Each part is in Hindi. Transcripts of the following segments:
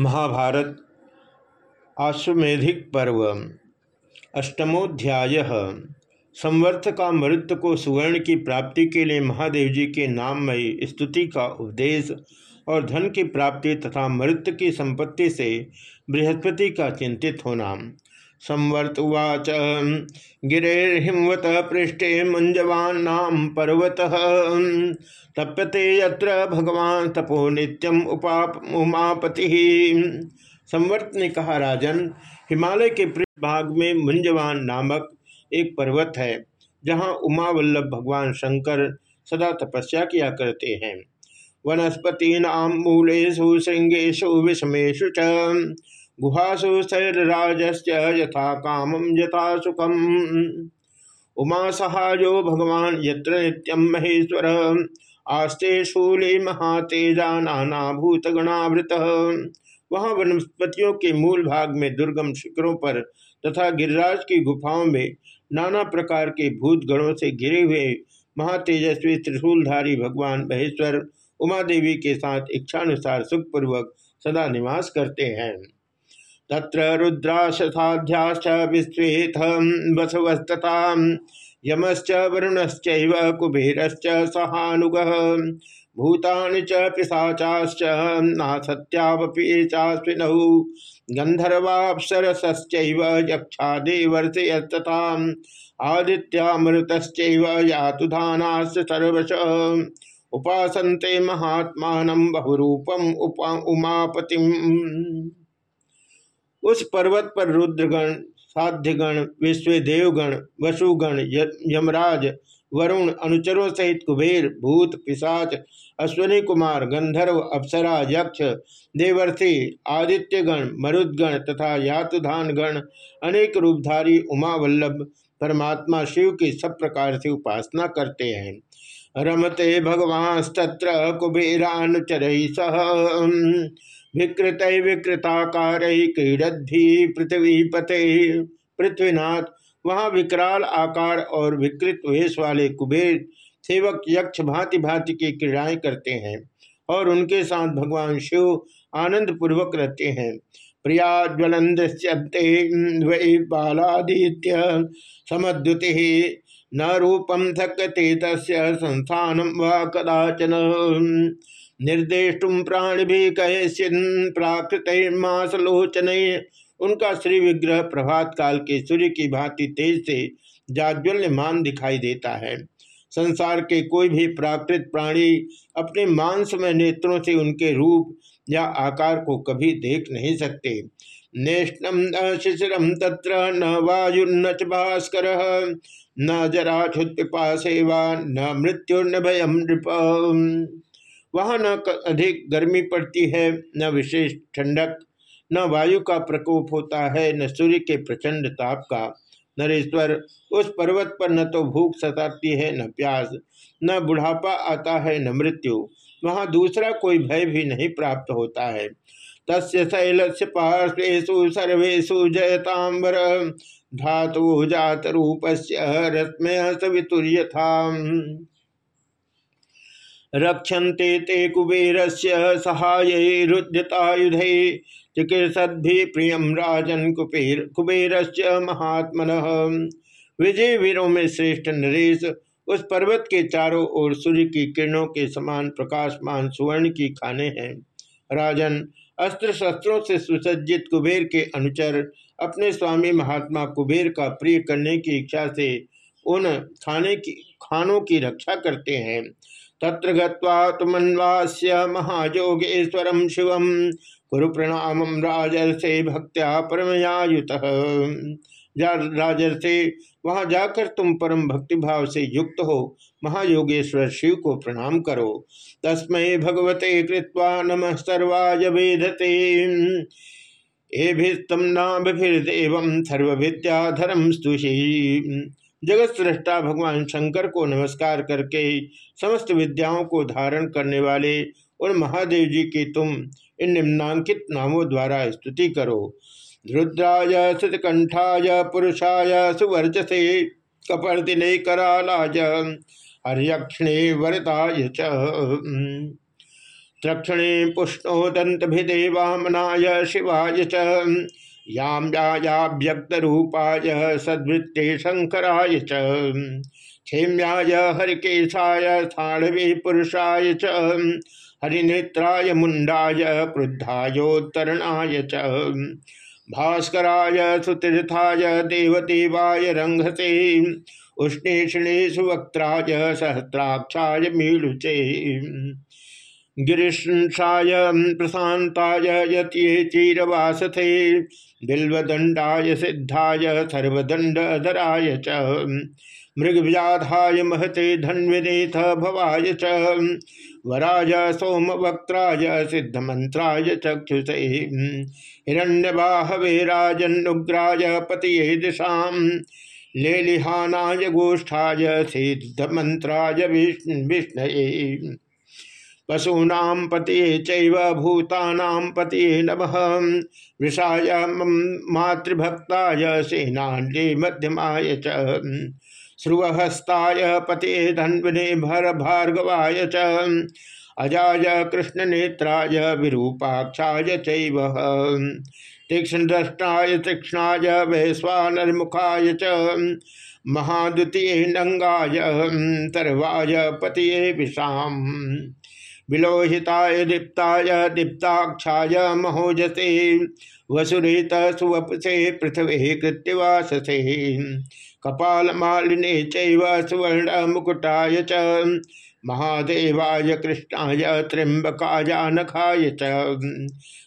महाभारत आश्वेधिक पर्व अष्टमोध्याय संवर्त का मृत को सुवर्ण की प्राप्ति के लिए महादेव जी के नाम में स्तुति का उपदेश और धन की प्राप्ति तथा मृत्यु की संपत्ति से बृहस्पति का चिंतित होना। संवर्त उवाच। गिरेहिमवत पृष्ठे मुंजवान्नाम पर्वत। तप्यते यत्र भगवान तपो नित्यम उपा उमापति। संवर्त ने कहा, राजन, हिमालय के पृष्ठ भाग में मुंजवान नामक एक पर्वत है, जहाँ उमा वल्लभ भगवान शंकर सदा तपस्या किया करते हैं। वनस्पतीनाम मूलेशु श्रृंगेशु विषमेशु च। गुहासु यथा कामम यथा सुखम। उमा सहायो भगवान यत्र नित्यम महेश्वर। आस्ते शूले महातेजा नाना भूतगणावृत वहाँ वनस्पतियों के मूल भाग में दुर्गम शिखरों पर तथा गिरिराज की गुफाओं में नाना प्रकार के भूत गणों से घिरे हुए महातेजस्वी त्रिशूलधारी भगवान महेश्वर उमा देवी के साथ इच्छानुसार सुखपूर्वक सदा निवास करते हैं। तत्र रुद्राशाध्याश्च विश्वेथ बसवस्तता यमश्च वरुणश्च कुबेरश्च सहानुग, भूतानि च पिशाचाश्च नासत्यावपि चास्विनौ गन्धर्वाप्सरसश्चैव यक्षा देवर्षयस्तथा आदित्यामृतश्चैव यातु धानाश्च सर्वश, उपासन्ते महात्मानं बहुरूपम उपा उमापतिम्। उस पर्वत पर रुद्रगण, साध्यगण विश्व देवगण वसुगण यमराज, वरुण, अनुचरों सहित कुबेर, भूत, पिशाच, अश्वनी कुमार, गंधर्व, अप्सरा, यक्ष, देवर्षि, आदित्यगण, मरुदगण तथा यातुधान गण अनेक रूपधारी उमा वल्लभ परमात्मा शिव की सब प्रकार से उपासना करते हैं। रमते भगवान तत्र कुबेरानुचर सह। विकृत विकृताकार पृथ्वी पते पृथ्वीनाथ, वहाँ विकराल आकार और विकृत वेश वाले कुबेर सेवक यक्ष भांति भांति की क्रीड़ाएँ करते हैं और उनके साथ भगवान शिव आनंद पूर्वक रहते हैं। प्रिया ज्वलंदे वै बालादित्य समद्युति न रूपम थकते तस्य संस्थानम व कदाचन। निर्देशुम प्राण भी कहे प्राकृत मासलोचन उनका श्री विग्रह प्रभात काल के सूर्य की भांति तेज से जाज्वल्यमान दिखाई देता है। संसार के कोई भी प्राकृत प्राणी अपने मांसमय नेत्रों से उनके रूप या आकार को कभी देख नहीं सकते। नेष्णम न शिशिरम तत्र न वायुर्न च भास्कर, न जरा क्षुत्पिपा सेवा न मृत्युर्न भयम नृप वहाँ न अधिक गर्मी पड़ती है, न विशेष ठंडक, न वायु का प्रकोप होता है, न सूर्य के प्रचंड ताप का। नरेश्वर, उस पर्वत पर न तो भूख सताती है, न प्यास, न बुढ़ापा आता है, न मृत्यु। वहाँ दूसरा कोई भय भी नहीं प्राप्त होता है। तस्य शैल से पार्श्वेशु सर्वेशु जयतांबर धातु जात रूपस्य रश्मय सवितुर्यथा रक्षन्ते ते कुबेर से सहाय रुद्यतायुध चिकीर्षद्भि प्रिय राजन कुबेर कुबेर महात्मन। विजय वीरों में श्रेष्ठ नरेश, उस पर्वत के चारों ओर सूर्य की किरणों के समान प्रकाशमान सुवर्ण की खाने हैं। राजन अस्त्र शस्त्रों से सुसज्जित कुबेर के अनुचर, अपने स्वामी महात्मा कुबेर का प्रिय करने की इच्छा से उन खाने की खानों की रक्षा करते हैं। तत्र गुमन्वास्य महायोगेश्वर शिव कुरु प्रणाम राजर्षे भक्त्या परमयायुत। राजर्षे, वहाँ जाकर तुम परम भक्तिभाव से युक्त हो, महायोगेश्वर शिव को प्रणाम करो। तस्मै भगवते कृत्वा नम सर्वाय वेदते एभिस्तम नाभिर्देव सर्वभिद्याधरम स्तुषी। जगत सृष्टा भगवान शंकर को नमस्कार करके समस्त विद्याओं को धारण करने वाले उन महादेव जी की तुम इन निम्नांकित नामों द्वारा स्तुति करो। रुद्राय श्रुतकंठाय पुरुषाय सुवर्चसे कपर्दिने, करालाय, हरियक्षिणे, वरदाय च। त्रक्षणे पुष्णोदंतभिदे वामनाय, शिवाय च। याम व्यक्त रूपाय सद्वृत्ते शंकराय च। क्षेम्याय हरिकेशाय थाणवे पुरुषाय च। हरिनेत्राय मुंडाय क्रुद्धायोत्तरणाय च। भास्कराय सुतीर्थाय देवदेवाय रंगसे उष्णेषणेशु वक्त्राय सहस्राक्षाय मीलुचे। गिरीशाय प्रशांताय यत्ये चीरवासथे बिल्वदंडाय सिद्धाय सर्वदंडधराय च। मृगव्याधाय महते धन्विनेथ भवाय च। वराय सोम सोमवक्त्राय सिद्धमंत्राय चक्षुषे हिरण्यबाहवे पतिये दिशा। लेलिहानाय गोष्ठाय सिद्धमंत्राय विष्णु पशूना पतिये चैव भूतानां पतिये नमः। वृषाय मातृभक्ताय सेनान्ये मध्यमाय च। श्रुवहस्ताय पते धन्वने भर भार्गवाय च। अजाय कृष्णनेत्राय विरूपाक्षाय चैव। तीक्ष्णद्रष्टाय तीक्ष्णाय वैश्वानर्मुखाय च। महाद्वितीय नंगाय तरवाय पतिये विषाम। विलोहिताय दीप्ताय, दीप्ताक्षाय महोजसे वसुरेत सुवपसे पृथ्वी कृत्यवाससे कपाल मालिने चैव सुवर्ण मुकुटाय च, महादेवाय कृष्णाय त्र्यंबकाय नखाय च,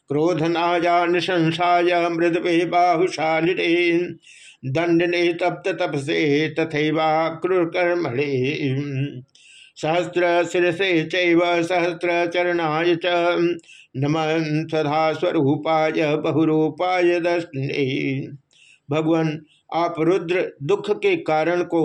क्रोधनाय निशंसाय मृदवे बाहुशालिने दंडने तप्त तपसे तथैवाक्रुकर्मणे सहस्र शिसे चैव सहस्र चरणाय च। नमन सदा स्वरूपाय बहुरूपाय भगवान आप रुद्र दुख के कारण को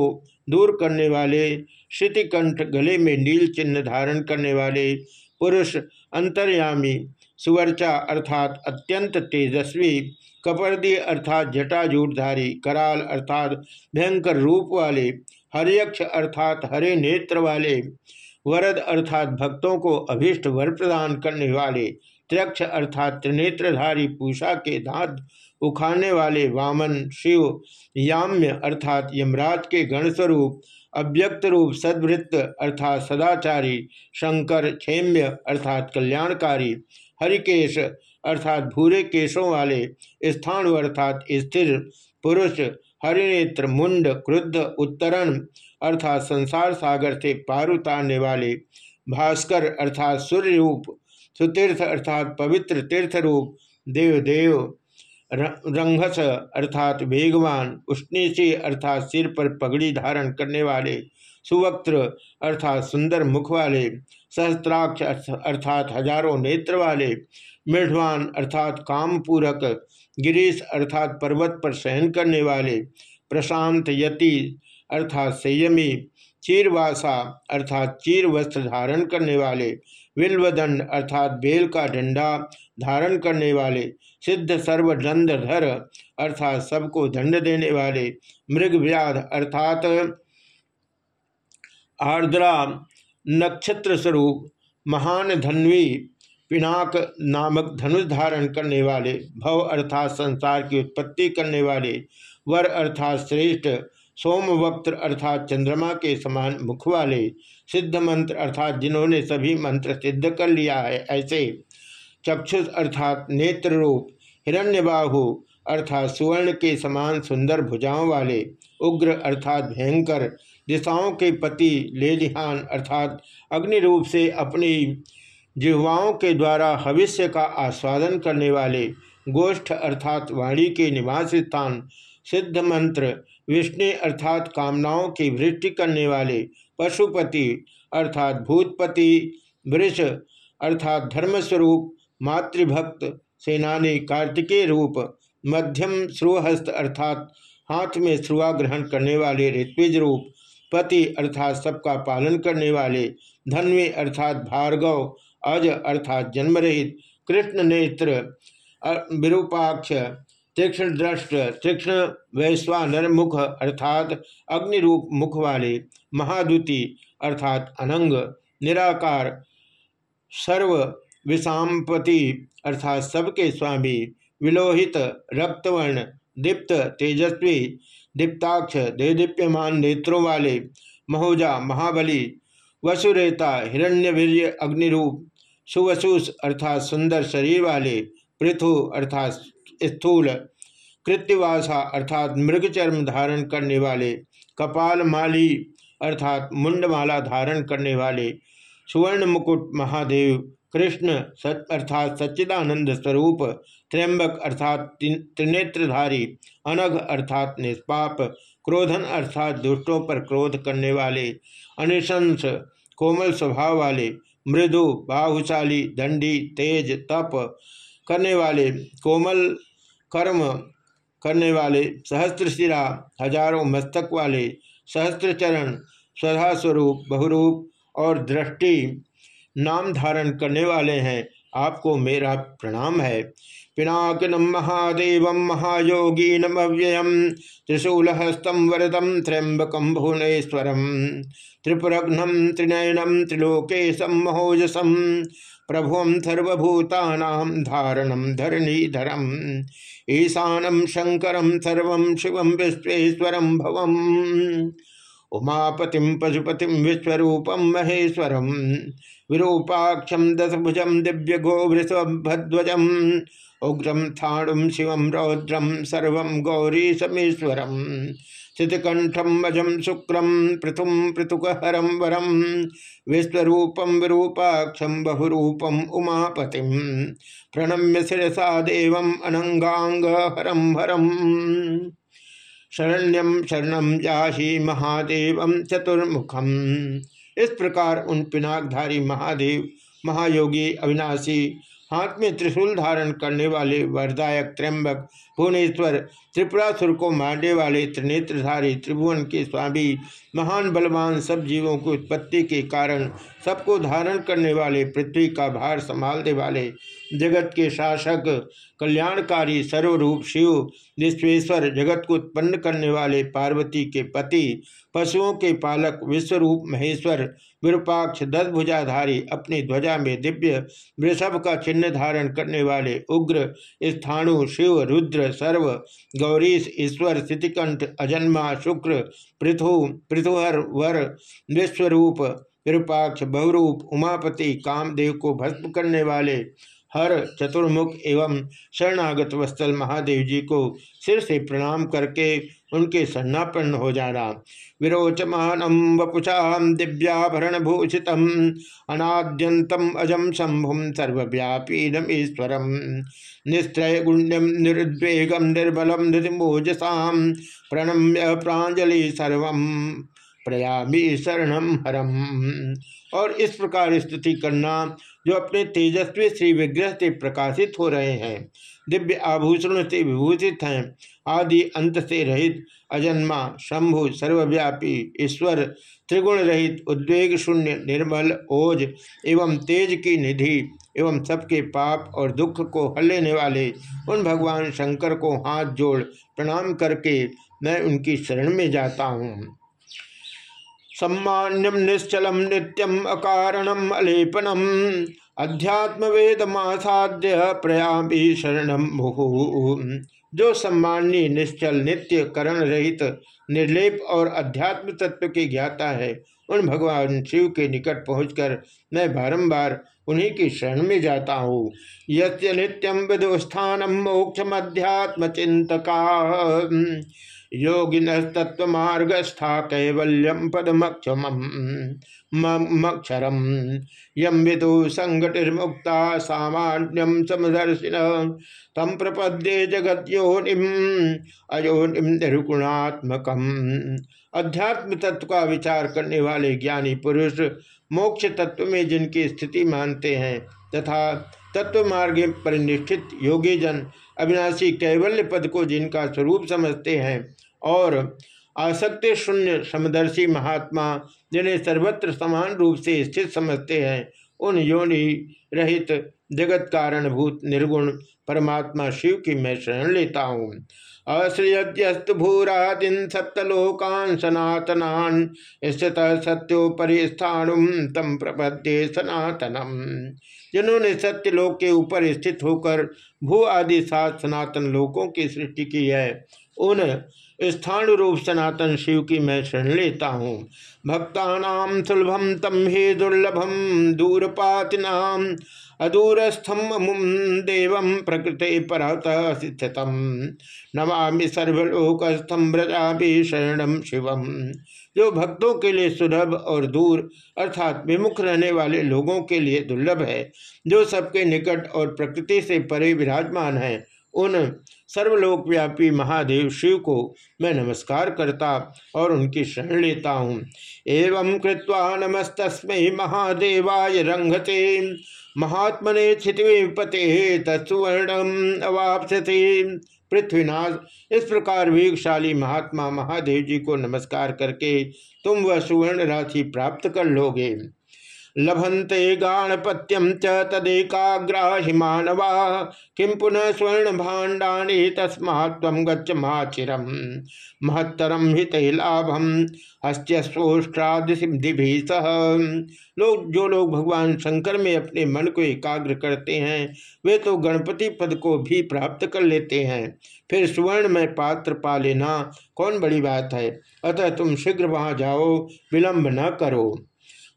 दूर करने वाले श्रुतिकंठ गले में नील चिन्ह धारण करने वाले पुरुष अंतर्यामी सुवर्चा अर्थात अत्यंत तेजस्वी, कपर्दी अर्थात जटाजूटधारी, कराल अर्थात भयंकर रूप वाले हरियक्ष अर्थात हरे नेत्र वाले, वरद अर्थात भक्तों को अभिष्ट वर प्रदान करने वाले, त्र्यक्ष अर्थात त्रिनेत्रधारी पूषा के दांत उखाड़ने वाले वामन, शिव, याम्य अर्थात यमराज के गणस्वरूप, अव्यक्त रूप सद्वृत्त अर्थात सदाचारी, शंकर, क्षेम्य अर्थात कल्याणकारी, हरिकेश अर्थात भूरे केशों वाले स्थान अर्थात स्थिर, पुरुष हरिनेत्र, मुंड, क्रुद्ध, उत्तरण अर्थात संसार सागर से पार उतारने वाले भास्कर अर्थात सूर्य रूप सुतीर्थ अर्थात पवित्र तीर्थ रूप देवदेव रंघस अर्थात वेगवान उष्णीसी अर्थात सिर पर पगड़ी धारण करने वाले, सुवक्त्र अर्थात सुंदर मुख वाले, सहस्त्राक्ष अर्थात हज़ारों नेत्र वाले, मृढ़वान अर्थात कामपूरक गिरीश अर्थात पर्वत पर सहन करने वाले प्रशांत यति अर्थात संयमी, चीरवासा अर्थात चीर वस्त्र धारण करने वाले, विल्वदंड अर्थात बेल का डंडा धारण करने वाले, सिद्ध सर्वदंडधर अर्थात सबको दंड देने वाले मृग व्याध अर्थात आर्द्रा नक्षत्र स्वरूप महान धन्वी पिनाक नामक धनुष धारण करने वाले, भव अर्थात संसार की उत्पत्ति करने वाले, वर अर्थात श्रेष्ठ, सोमवक्त्र अर्थात चंद्रमा के समान मुख वाले, सिद्ध मंत्र अर्थात जिन्होंने सभी मंत्र सिद्ध कर लिया है, ऐसे चक्षुष अर्थात नेत्र रूप हिरण्यबाहु अर्थात सुवर्ण के समान सुंदर भुजाओं वाले, उग्र अर्थात भयंकर दिशाओं के पति लेलिहान अर्थात अग्नि रूप से अपनी जिह्वाओं के द्वारा भविष्य का आस्वादन करने वाले गोष्ठ अर्थात वाणी के निवास स्थान, सिद्ध मंत्र, विष्णु अर्थात कामनाओं की वृष्टि करने वाले पशुपति अर्थात भूतपति, वृष अर्थात धर्मस्वरूप, मातृभक्त, सेनानी, कार्तिकेय रूप, मध्यम श्रुहस्त अर्थात हाथ में श्रुआ ग्रहण करने वाले ऋत्विज रूप, पति अर्थात सबका पालन करने वाले धन्वी अर्थात भार्गव अज अर्थात जन्मरहित कृष्ण नेत्र विरूपाक्ष तीक्ष्ण दृष्ट तीक्ष्ण वैश्वानर मुख अर्थात अग्निरूप मुख वाले महादुति अर्थात अनंग, निराकार सर्व विषापति अर्थात सबके स्वामी, विलोहित, रक्तवर्ण, दीप्त, तेजस्वी, दीप्ताक्ष, देदीप्यमान नेत्रों वाले, महोजा, महाबली, वसुरेता, हिरण्यवीर्य अग्निरूप सुवसुस अर्थात सुंदर शरीर वाले पृथु अर्थात स्थूल कृत्यवासा अर्थात मृगचर्म धारण करने वाले कपाल माली अर्थात मुंडमाला धारण करने वाले सुवर्ण मुकुट महादेव कृष्ण सत अर्थात सच्चिदानंद स्वरूप त्र्यंबक अर्थात त्रिनेत्रधारी अनघ अर्थात निष्पाप क्रोधन अर्थात दुष्टों पर क्रोध करने वाले अनिशंस कोमल स्वभाव वाले मृदु, बाहुशाली, दंडी, तेज, तप करने वाले, कोमल कर्म करने वाले सहस्त्रशिरा हज़ारों मस्तक वाले सहस्त्रचरण स्वधा स्वरूप, बहुरूप और दृष्टि नाम धारण करने वाले हैं। आपको मेरा प्रणाम है। पिनाकिनम महादेव महायोगीनमव्ययम त्रिशूलहस्तम वरदम त्र्यंबकम भुवनेश्वरम त्रिपुरघ्नम त्रिनयनम त्रिलोकेशम महोजसम प्रभुं सर्वभूता धारणम धरणीधरम ईशानम शंकर शिव विश्वेश्वर भवम उमापतिम पशुपतिम विश्वरूपम महेश्वरम विरूपाक्षम दशभुजम दिव्य गोवृषभध्वजम उग्रम थाणुम शिवम रौद्रम सर्व गौरी समेश्वरम चितकंठम अजम शुक्रम पृथुम पृथुकहरम वरम विश्वरूपम विरूपाक्षम बहुरूपम उमापति। प्रणम्य शिरसा देव अनंगांग हरम हरम शरण्यम शरणम जाही महादेव चतुर्मुखम इस प्रकार उन पिनाकधारी महादेव, महायोगी, अविनाशी हाथ में त्रिशूल धारण करने वाले वरदायक त्र्यंबक भुवनेश्वर त्रिपुरासुर को मारने वाले त्रिनेत्रधारी त्रिभुवन के स्वामी, महान बलवान सब जीवों की उत्पत्ति के कारण सबको धारण करने वाले पृथ्वी का भार संभालने वाले जगत के शासक, कल्याणकारी, सर्वरूप शिव विश्वेश्वर जगत को उत्पन्न करने वाले पार्वती के पति, पशुओं के पालक, विश्वरूप महेश्वर, विरूपाक्ष दस भुजाधारी अपनी ध्वजा में दिव्य वृषभ का चिन्ह धारण करने वाले उग्र, स्थाणु, शिव, रुद्र, सर्व, गौरीश, ईश्वर स्थितिकंठ अजन्मा, शुक्र, पृथु, पृथुहर, वर, विश्वरूप, विरूपाक्ष, बहुरूप, उमापति, कामदेव को भस्म करने वाले हर चतुर्मुख एवं शरणागत वस्तल महादेव जी को सिर से प्रणाम करके उनके सन्नापन्न हो जाना। विरोचमान वपुषा दिव्याभरण भूषित अनाद्यंतम अजम शंभुम सर्वव्यापी नमीश्वरम निस्त्रय गुण्यम निरुद्वेगम निर्बलम धृतिमोजसा प्रणम्य प्राजलि सर्व, प्रयामी शरणम हरम। और इस प्रकार स्तुति करना जो अपने तेजस्वी श्री विग्रह से प्रकाशित हो रहे हैं। दिव्य आभूषण से विभूषित हैं। आदि अंत से रहित अजन्मा, शंभु, सर्वव्यापी, ईश्वर, त्रिगुण रहित, उद्वेग शून्य, निर्मल, ओज एवं तेज की निधि एवं सबके पाप और दुख को हल लेने वाले उन भगवान शंकर को हाथ जोड़ प्रणाम करके मैं उनकी शरण में जाता हूँ। सम्मान्यम निश्चलम नित्यम अकारणम अलेपनम। अध्यात्म वेद मासाद्य प्रयामी शरणम जो सम्मानी निश्चल, नित्य, करण रहित, निर्लेप और अध्यात्म तत्व के ज्ञाता है, उन भगवान शिव के निकट पहुंचकर मैं बारंबार उन्हीं की शरण में जाता हूँ। यस्य नित्यम विदुस्थानम मोक्षम अध्यात्म चिंतका योगिन तत्व मार्गस्था कैवल्यम पदमक्षम मक्षरम यम विदु संगतिर्मुक्ता सामान्यम समदर्शिन। तम प्रपद्ये जगत्योनिम अयोनिम निर्गुणात्मकम। अध्यात्म तत्व का विचार करने वाले ज्ञानी पुरुष मोक्ष तत्व में जिनकी स्थिति मानते हैं तथा तत्व मार्ग परिनिष्ठित योगी जन अविनाशी कैवल्य पद को जिनका स्वरूप समझते हैं और आसक्ति शून्य समदर्शी महात्मा, जिन्हें सर्वत्र समान रूप से स्थित समझते हैं, उन योनि रहित जगत कारणभूत निर्गुण परमात्मा शिव की मैं शरण लेता हूँ। अश्रियस्तु भूरादिन सप्तलोकान सनातना स्थित सत्योपरि स्थानुम तम प्रपद्ये सनातनम। जिन्होंने सत्यलोक के ऊपर स्थित होकर भू आदि सात सनातन लोकों की सृष्टि की है, उन स्थान रूप सनातन शिव की मैं शरण लेता हूँ। भक्ता सुलभम तम हे दुर्लभम दूरपातिनाम अदूरस्थम मुम देव प्रकृति परतः स्थितम नमामि सर्वलोकस्थम व्रजा शरणम शिवम जो भक्तों के लिए सुलभ और दूर अर्थात विमुख रहने वाले लोगों के लिए दुर्लभ है, जो सबके निकट और प्रकृति से परे विराजमान है उन सर्वलोकव्यापी महादेव शिव को मैं नमस्कार करता और उनकी शरण लेता हूँ। एवं कृत्वा नमस्तस्म महादेवाय रंगते, महात्मने क्षितिपते तत्सुवर्णम अवापसते पृथ्वीनाथ, इस प्रकार वेगशाली महात्मा महादेव जी को नमस्कार करके तुम वह सुवर्ण राशि प्राप्त कर लोगे। लभंते गाणपत्यम च तदेकाग्राहि मानवा किं पुनः स्वर्ण भाण्डानि तस्मा गच्छ माचिरम महत्तरम हित लाभम हस्त्यस्वोष्ट्रादिशि सह। लोग, जो लोग भगवान शंकर में अपने मन को एकाग्र करते हैं, वे तो गणपति पद को भी प्राप्त कर लेते हैं। फिर सुवर्ण में पात्र पा लेना कौन बड़ी बात है। अतः तुम शीघ्र वहाँ जाओ, विलंब न करो।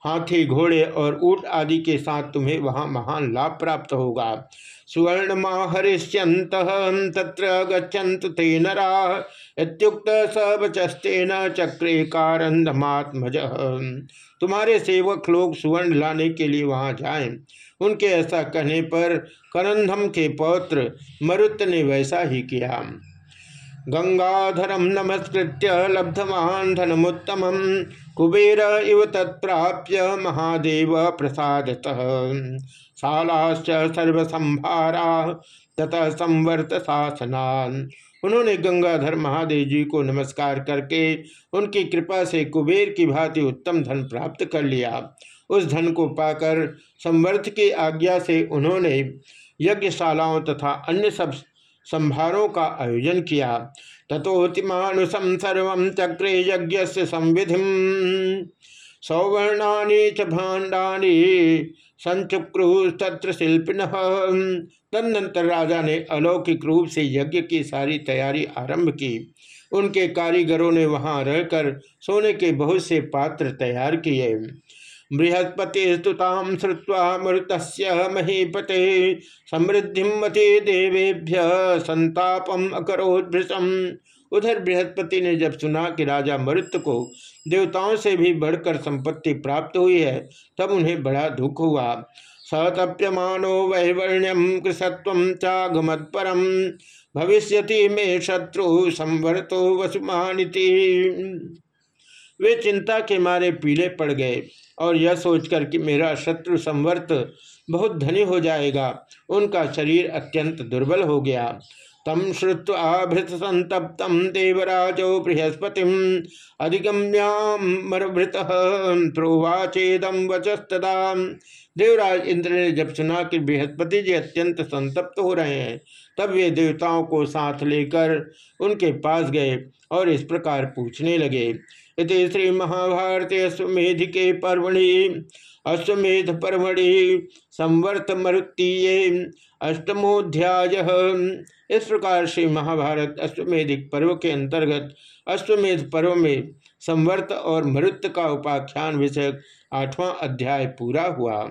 हाथी, घोड़े और ऊट आदि के साथ तुम्हें वहाँ महान लाभ प्राप्त होगा। सुवर्ण माहरिष्यंत तत्र गच्छन्त ते नरा। इत्युक्त सबचस्तेन चक्रे कारंदमात्मज तुम्हारे सेवक लोग सुवर्ण लाने के लिए वहाँ जाएँ। उनके ऐसा कहने पर करंधम के पौत्र मरुत ने वैसा ही किया। गंगाधरम नमस्कृत्य लब्धवान धनमुत्तम कुबेर इव तत्प्राप्य महादेव प्रसाद शालाश्च सर्वसंभारा, ततः संवर्त शासनान। उन्होंने गंगाधर महादेव जी को नमस्कार करके उनकी कृपा से कुबेर की भांति उत्तम धन प्राप्त कर लिया। उस धन को पाकर संवर्त की आज्ञा से उन्होंने यज्ञशालाओं तथा अन्य सब संभारों का आयोजन किया। तथोतिमानुषम सर्व चक्रे यज्ञ संविधि सौवर्णानी च भाण्डानी संचुक्रु शिल्पिन। तदनंतर राजा ने अलौकिक रूप से यज्ञ की सारी तैयारी आरंभ की। उनके कारीगरों ने वहाँ रहकर सोने के बहुत से पात्र तैयार किए। बृहस्पति स्तुताम श्रुवा मृत महीपते। समृद्धि मते देवेभ्य संतापम अकरोभृशम उधर बृहस्पति ने जब सुना कि राजा मृत को देवताओं से भी बढ़कर संपत्ति प्राप्त हुई है, तब उन्हें बड़ा दुख हुआ। सतप्यमानो वैवर्ण्यम कृषत्व चागमत परम भविष्यति में शत्रु संवरतो वसुमानिति। वे चिंता के मारे पीले पड़ गए और यह सोचकर कि मेरा शत्रु संवर्त बहुत धनी हो जाएगा, उनका शरीर अत्यंत दुर्बल हो गया। तम श्रुवाभृत संतप्तम देवराजो बृहस्पति अधिगम्यामृत प्रोवाचेदम वचस्तदा। देवराज इंद्र ने जब सुना कि बृहस्पति जी अत्यंत संतप्त हो रहे हैं, तब वे देवताओं को साथ लेकर उनके पास गए और इस प्रकार पूछने लगे इति श्री महाभारती अश्वमेध के पर्वणि अश्वमेध पर्वणि संवर्त मरुतीय अष्टमोध्याय इस प्रकार श्री महाभारत अश्वमेधिक पर्व के अंतर्गत अश्वमेध पर्व में संवर्त और मरुत का उपाख्यान विषय आठवां अध्याय पूरा हुआ।